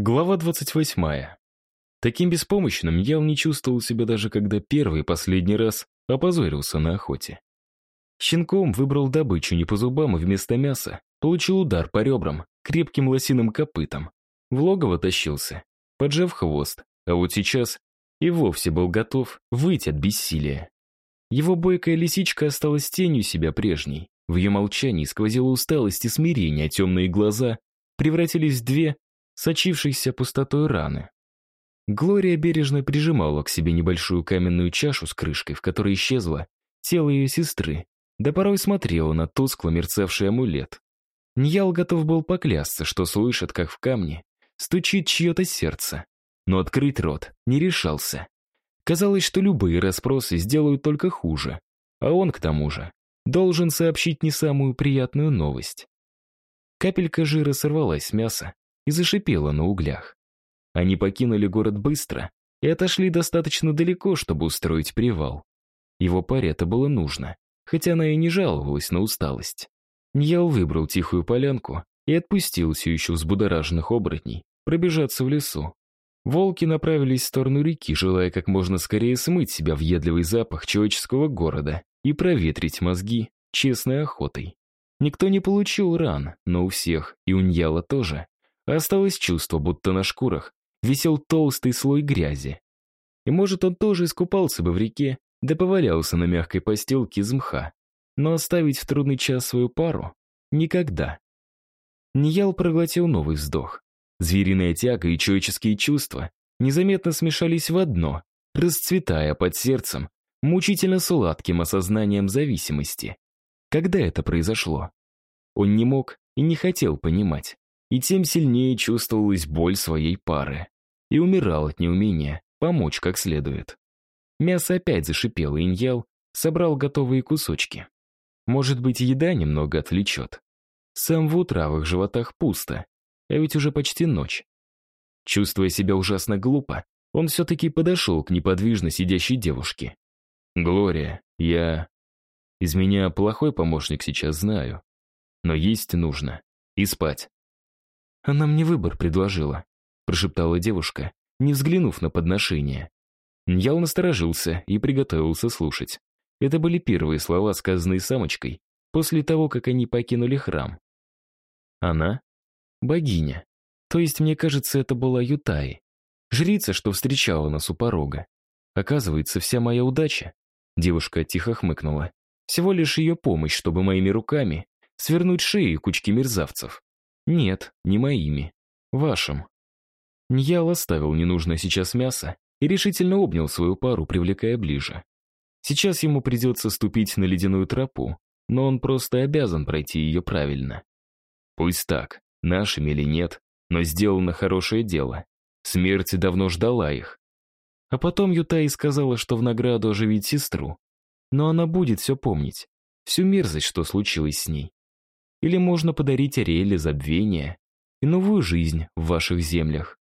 Глава 28. Таким беспомощным я не чувствовал себя даже когда первый и последний раз опозорился на охоте. Щенком выбрал добычу не по зубам и вместо мяса получил удар по ребрам, крепким лосиным копытом. В логово тащился, поджав хвост, а вот сейчас и вовсе был готов выйти от бессилия. Его бойкая лисичка осталась тенью себя прежней. В ее молчании сквозила усталость и смирение, а темные глаза превратились в две сочившейся пустотой раны. Глория бережно прижимала к себе небольшую каменную чашу с крышкой, в которой исчезло тело ее сестры, да порой смотрела на тускло мерцавший амулет. Ньял готов был поклясться, что слышит, как в камне стучит чье-то сердце, но открыть рот не решался. Казалось, что любые расспросы сделают только хуже, а он, к тому же, должен сообщить не самую приятную новость. Капелька жира сорвалась с мяса, и зашипела на углях. Они покинули город быстро и отошли достаточно далеко, чтобы устроить привал. Его паре это было нужно, хотя она и не жаловалась на усталость. Ньял выбрал тихую полянку и отпустил все еще взбудораженных оборотней пробежаться в лесу. Волки направились в сторону реки, желая как можно скорее смыть себя въедливый запах человеческого города и проветрить мозги честной охотой. Никто не получил ран, но у всех, и у Ньяла тоже, Осталось чувство, будто на шкурах висел толстый слой грязи. И может, он тоже искупался бы в реке, да повалялся на мягкой постелке из мха. Но оставить в трудный час свою пару — никогда. Ниял проглотил новый вздох. Звериная тяга и человеческие чувства незаметно смешались в одно, расцветая под сердцем мучительно сладким осознанием зависимости. Когда это произошло? Он не мог и не хотел понимать и тем сильнее чувствовалась боль своей пары. И умирал от неумения помочь как следует. Мясо опять зашипело, Иньял собрал готовые кусочки. Может быть, еда немного отвлечет. Сам в утравых животах пусто, а ведь уже почти ночь. Чувствуя себя ужасно глупо, он все-таки подошел к неподвижно сидящей девушке. «Глория, я... Из меня плохой помощник сейчас знаю. Но есть нужно. И спать. Она мне выбор предложила», — прошептала девушка, не взглянув на подношение. Ньял насторожился и приготовился слушать. Это были первые слова, сказанные самочкой, после того, как они покинули храм. Она — богиня. То есть, мне кажется, это была Ютаи. Жрица, что встречала нас у порога. Оказывается, вся моя удача. Девушка тихо хмыкнула. Всего лишь ее помощь, чтобы моими руками свернуть шеи кучки мерзавцев. Нет, не моими. Вашим. Ньял оставил ненужное сейчас мясо и решительно обнял свою пару, привлекая ближе. Сейчас ему придется ступить на ледяную тропу, но он просто обязан пройти ее правильно. Пусть так, нашими или нет, но сделано хорошее дело. Смерть давно ждала их. А потом Ютай сказала, что в награду оживить сестру. Но она будет все помнить, всю мерзость, что случилось с ней. Или можно подарить Ариэле забвение и новую жизнь в ваших землях.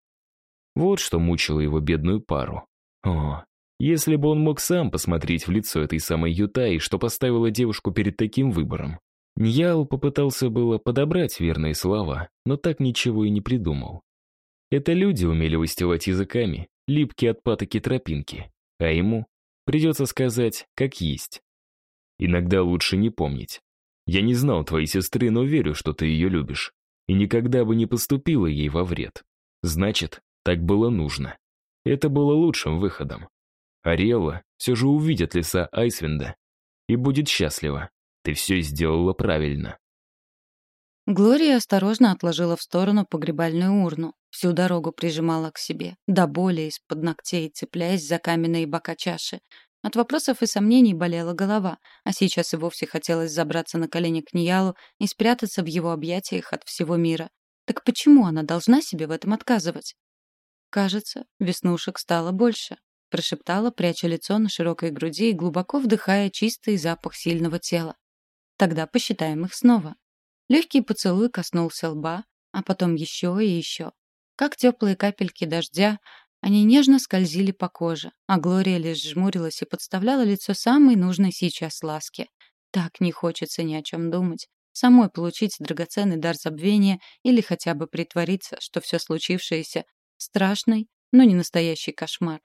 Вот что мучило его бедную пару. О, если бы он мог сам посмотреть в лицо этой самой Ютаи, что поставила девушку перед таким выбором. Ньял попытался было подобрать верные слова, но так ничего и не придумал. Это люди умели выстилать языками, липкие от патоки тропинки, а ему придется сказать, как есть. Иногда лучше не помнить. Я не знал твоей сестры, но верю, что ты ее любишь. И никогда бы не поступила ей во вред. Значит, так было нужно. Это было лучшим выходом. Ариэла все же увидит леса Айсвинда и будет счастлива. Ты все сделала правильно. Глория осторожно отложила в сторону погребальную урну, всю дорогу прижимала к себе, до боли из-под ногтей, цепляясь за каменные бока чаши, от вопросов и сомнений болела голова, а сейчас и вовсе хотелось забраться на колени к Ниялу и спрятаться в его объятиях от всего мира. Так почему она должна себе в этом отказывать? «Кажется, веснушек стало больше», — прошептала, пряча лицо на широкой груди и глубоко вдыхая чистый запах сильного тела. «Тогда посчитаем их снова». Легкий поцелуй коснулся лба, а потом еще и еще. Как теплые капельки дождя, они нежно скользили по коже, а Глория лишь жмурилась и подставляла лицо самой нужной сейчас ласке. Так не хочется ни о чем думать. самой получить драгоценный дар забвения или хотя бы притвориться, что все случившееся — страшный, но не настоящий кошмар.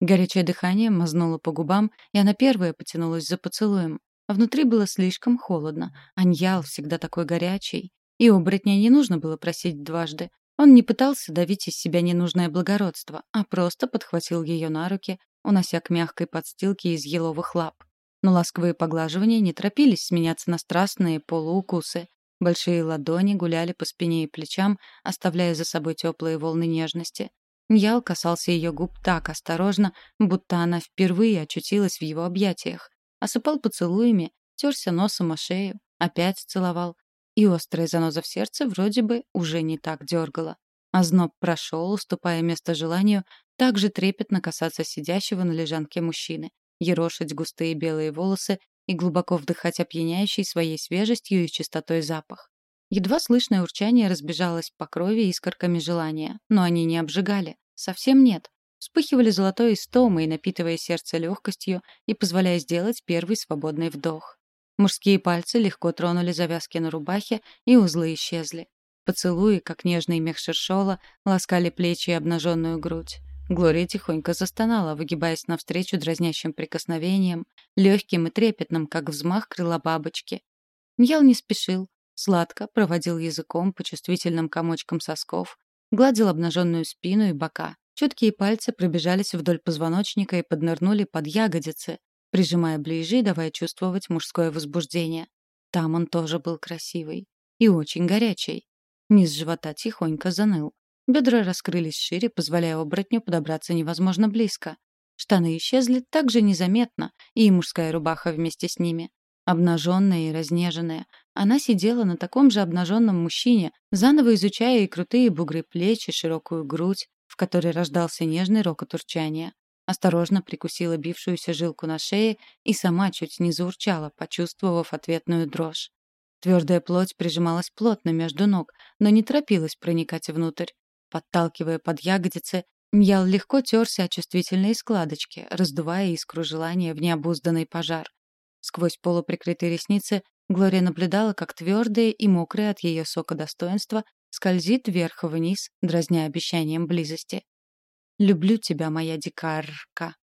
Горячее дыхание мазнуло по губам, и она первая потянулась за поцелуем. Внутри было слишком холодно. Аньял всегда такой горячий. И оборотня не нужно было просить дважды. Он не пытался давить из себя ненужное благородство, а просто подхватил ее на руки, унося к мягкой подстилке из еловых лап. Но ласковые поглаживания не торопились сменяться на страстные полуукусы. Большие ладони гуляли по спине и плечам, оставляя за собой теплые волны нежности. Ньял касался ее губ так осторожно, будто она впервые очутилась в его объятиях. Осыпал поцелуями, терся носом о шею, опять целовал. И острая заноза в сердце вроде бы уже не так дергала. А зноб прошел, уступая место желанию так же трепетно касаться сидящего на лежанке мужчины, ерошить густые белые волосы и глубоко вдыхать опьяняющий своей свежестью и чистотой запах. Едва слышное урчание разбежалось по крови искорками желания, но они не обжигали. Совсем нет. Вспыхивали золотой истомой, напитывая сердце легкостью и позволяя сделать первый свободный вдох. Мужские пальцы легко тронули завязки на рубахе, и узлы исчезли. Поцелуи, как нежный мех шершола, ласкали плечи и обнаженную грудь. Глория тихонько застонала, выгибаясь навстречу дразнящим прикосновением, легким и трепетным, как взмах крыла бабочки. Ньял не спешил, Сладко проводил языком по чувствительным комочкам сосков, гладил обнаженную спину и бока. Чуткие пальцы пробежались вдоль позвоночника и поднырнули под ягодицы, прижимая ближе и давая чувствовать мужское возбуждение. Там он тоже был красивый. И очень горячий. Низ живота тихонько заныл. Бедра раскрылись шире, позволяя оборотню подобраться невозможно близко. Штаны исчезли так же незаметно, и мужская рубаха вместе с ними. Обнаженная и разнеженная, она сидела на таком же обнаженном мужчине, заново изучая и крутые бугры плеч, и широкую грудь, в которой рождался нежный рокот урчания. Осторожно прикусила бившуюся жилку на шее и сама чуть не заурчала, почувствовав ответную дрожь. Твердая плоть прижималась плотно между ног, но не торопилась проникать внутрь. Подталкивая под ягодицы, Ньял легко терся о чувствительные складочки, раздувая искру желания в необузданный пожар. Сквозь полуприкрытые ресницы Глория наблюдала, как твердое и мокрое от ее сока достоинство скользит вверх-вниз, дразня обещанием близости. «Люблю тебя, моя дикарка».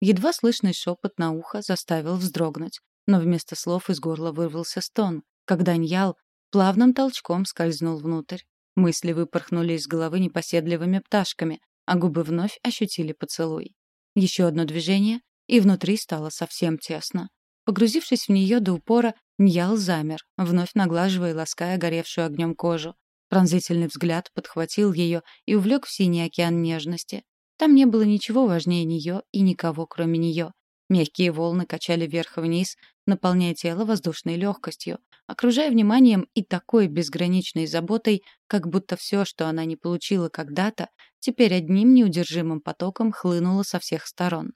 Едва слышный шепот на ухо заставил вздрогнуть, но вместо слов из горла вырвался стон, когда Ньял плавным толчком скользнул внутрь. Мысли выпорхнули из головы непоседливыми пташками, а губы вновь ощутили поцелуй. Еще одно движение, и внутри стало совсем тесно. Погрузившись в нее до упора, Ньял замер, вновь наглаживая и лаская горевшую огнем кожу. Пронзительный взгляд подхватил ее и увлек в синий океан нежности. Там не было ничего важнее нее и никого, кроме нее. Мягкие волны качали вверх-вниз, наполняя тело воздушной легкостью, окружая вниманием и такой безграничной заботой, как будто все, что она не получила когда-то, теперь одним неудержимым потоком хлынуло со всех сторон.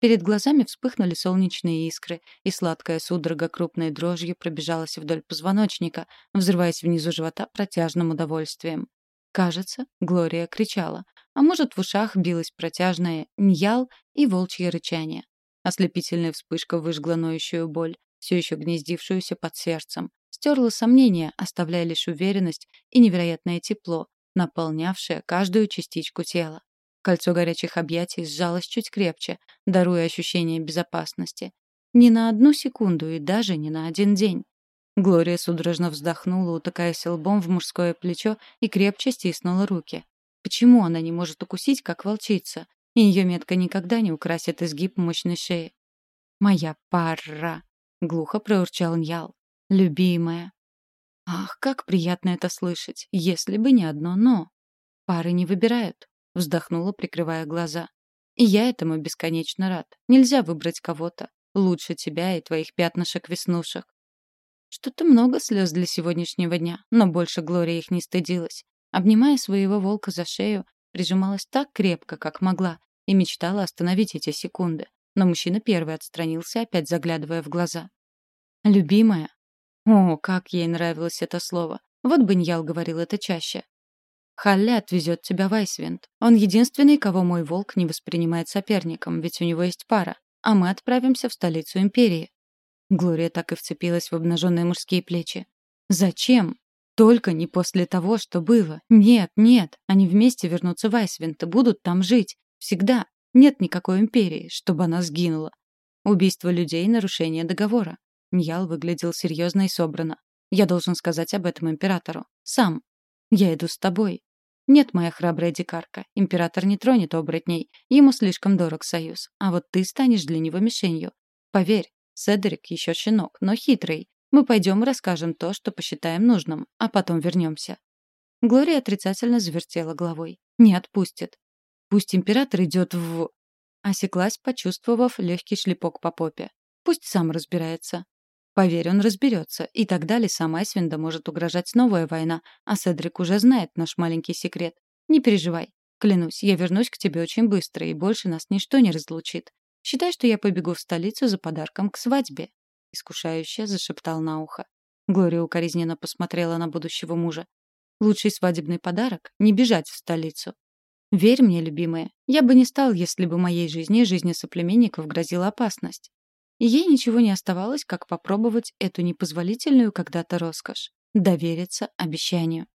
Перед глазами вспыхнули солнечные искры, и сладкая судорога крупной дрожью пробежалась вдоль позвоночника, взрываясь внизу живота протяжным удовольствием. Кажется, Глория кричала, а может, в ушах билось протяжное «ньял» и волчье рычание. Ослепительная вспышка выжгла ноющую боль, все еще гнездившуюся под сердцем, стерла сомнения, оставляя лишь уверенность и невероятное тепло, наполнявшее каждую частичку тела. Кольцо горячих объятий сжалось чуть крепче, даруя ощущение безопасности. Ни на одну секунду и даже не на один день. Глория судорожно вздохнула, утыкаясь лбом в мужское плечо и крепче стиснула руки. Почему она не может укусить, как волчица? И ее метка никогда не украсит изгиб мощной шеи. «Моя пара!» — глухо проурчал Ньял. «Любимая!» Ах, как приятно это слышать, если бы не одно «но». Пары не выбирают вздохнула, прикрывая глаза. И я этому бесконечно рад. Нельзя выбрать кого-то. Лучше тебя и твоих пятнышек-веснушек. Что-то много слез для сегодняшнего дня, но больше Глория их не стыдилась. Обнимая своего волка за шею, прижималась так крепко, как могла, и мечтала остановить эти секунды. Но мужчина первый отстранился, опять заглядывая в глаза. «Любимая?» О, как ей нравилось это слово. Вот бы Ньял говорил это чаще. Халли отвезет тебя в Айсвинд. Он единственный, кого мой волк не воспринимает соперником, ведь у него есть пара. А мы отправимся в столицу империи. Глория так и вцепилась в обнаженные мужские плечи. «Зачем? Только не после того, что было. Нет, нет. Они вместе вернутся в Айсвинт и будут там жить. Всегда. Нет никакой империи, чтобы она сгинула. Убийство людей — нарушение договора. Ньял выглядел серьезно и собрано. Я должен сказать об этом императору. Сам. Я иду с тобой. Нет, моя храбрая дикарка. Император не тронет оборотней. Ему слишком дорог союз. А вот ты станешь для него мишенью. Поверь, Седрик еще щенок, но хитрый. Мы пойдем и расскажем то, что посчитаем нужным, а потом вернемся. Глория отрицательно завертела головой. Не отпустит. Пусть император идет в... Осеклась, почувствовав легкий шлепок по попе. Пусть сам разбирается. Поверь, он разберется, и тогда лесам Айсвинда может угрожать новая война, а Седрик уже знает наш маленький секрет. Не переживай. Клянусь, я вернусь к тебе очень быстро, и больше нас ничто не разлучит. Считай, что я побегу в столицу за подарком к свадьбе. — искушающе зашептал на ухо. Глория укоризненно посмотрела на будущего мужа. «Лучший свадебный подарок — не бежать в столицу. Верь мне, любимая, я бы не стал, если бы моей жизни и жизни соплеменников грозила опасность. И ей ничего не оставалось, как попробовать эту непозволительную когда-то роскошь — довериться обещанию.